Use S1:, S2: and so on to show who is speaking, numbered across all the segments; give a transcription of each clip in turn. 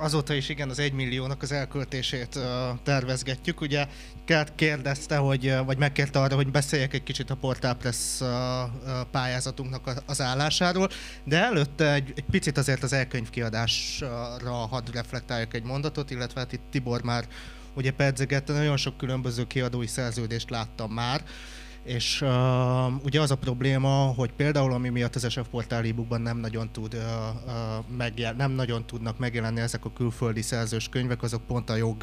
S1: azóta is igen, az egy milliónak az elköltését tervezgetjük. Ugye Kert kérdezte, hogy, vagy megkérte arra, hogy beszéljek egy kicsit a Portal Press pályázatunknak az állásáról, de előtte egy, egy picit azért az elkönyvkiadásra hadd reflektáljak egy mondatot, illetve hát itt Tibor már ugye pedzegette, nagyon sok különböző kiadói szerződést láttam már, és uh, ugye az a probléma, hogy például ami miatt az SF Portál e nem nagyon tud uh, uh, megjel, nem nagyon tudnak megjelenni ezek a külföldi szerzős könyvek, azok pont a jog,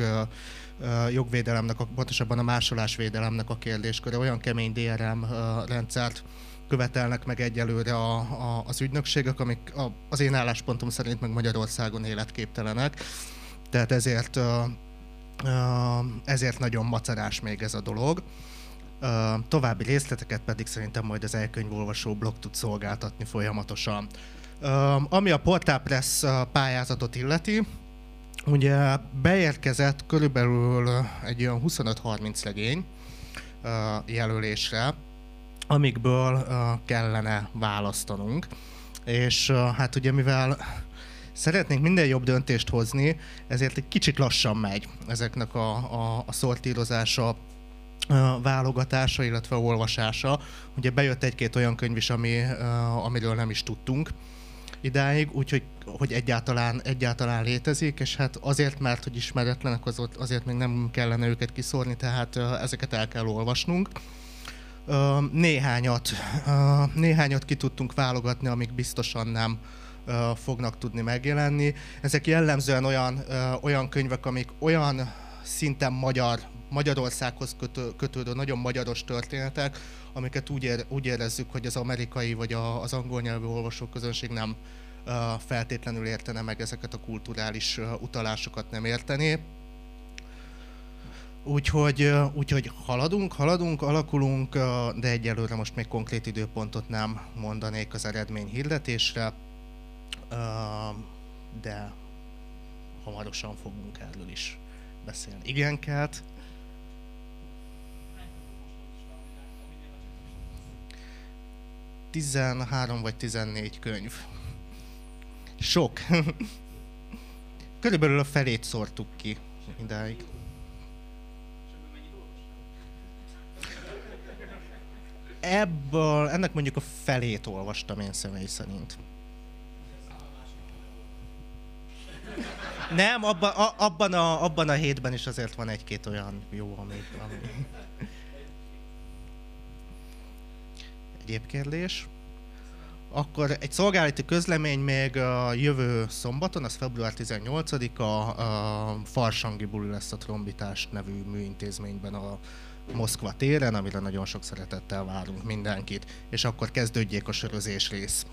S1: uh, jogvédelemnek, a, pontosabban a másolásvédelemnek a kérdésköre. Olyan kemény DRM uh, rendszert követelnek meg egyelőre a, a, az ügynökségek, amik a, az én álláspontom szerint meg Magyarországon életképtelenek. Tehát ezért, uh, uh, ezért nagyon macerás még ez a dolog. További részleteket pedig szerintem majd az elkönyvolvasó blog tud szolgáltatni folyamatosan. Ami a Portal Press pályázatot illeti, ugye beérkezett körülbelül egy olyan 25-30 legény jelölésre, amikből kellene választanunk. És hát ugye mivel szeretnénk minden jobb döntést hozni, ezért egy kicsit lassan megy ezeknek a, a, a szortírozása, válogatása, illetve olvasása. Ugye bejött egy-két olyan könyv is, ami, amiről nem is tudtunk idáig, úgyhogy hogy egyáltalán, egyáltalán létezik, és hát azért, mert hogy ismeretlenek, azért még nem kellene őket kiszórni, tehát ezeket el kell olvasnunk. Néhányat, néhányat ki tudtunk válogatni, amik biztosan nem fognak tudni megjelenni. Ezek jellemzően olyan, olyan könyvek, amik olyan szinten magyar Magyarországhoz kötő, kötődő nagyon magyaros történetek, amiket úgy, ér, úgy érezzük, hogy az amerikai vagy a, az angol nyelvű olvasóközönség nem uh, feltétlenül értene meg ezeket a kulturális uh, utalásokat nem értené. Úgyhogy, úgyhogy haladunk, haladunk, alakulunk, de egyelőre most még konkrét időpontot nem mondanék az eredmény hirdetésre, de hamarosan fogunk erről is beszélni. Igen, Kelt? 13 vagy 14 könyv. Sok. Körülbelül a felét szórtuk ki idáig. Ebből, ennek mondjuk a felét olvastam én személy szerint. Nem, abban, a, abban, a, abban a hétben is azért van egy-két olyan jó, ami... ami... egyéb kérdés. Akkor egy szolgálati közlemény még a jövő szombaton, az február 18-a, a Farsangi Buli lesz a Trombitás nevű műintézményben a Moszkva téren, amire nagyon sok szeretettel várunk mindenkit, és akkor kezdődjék a sörözés rész.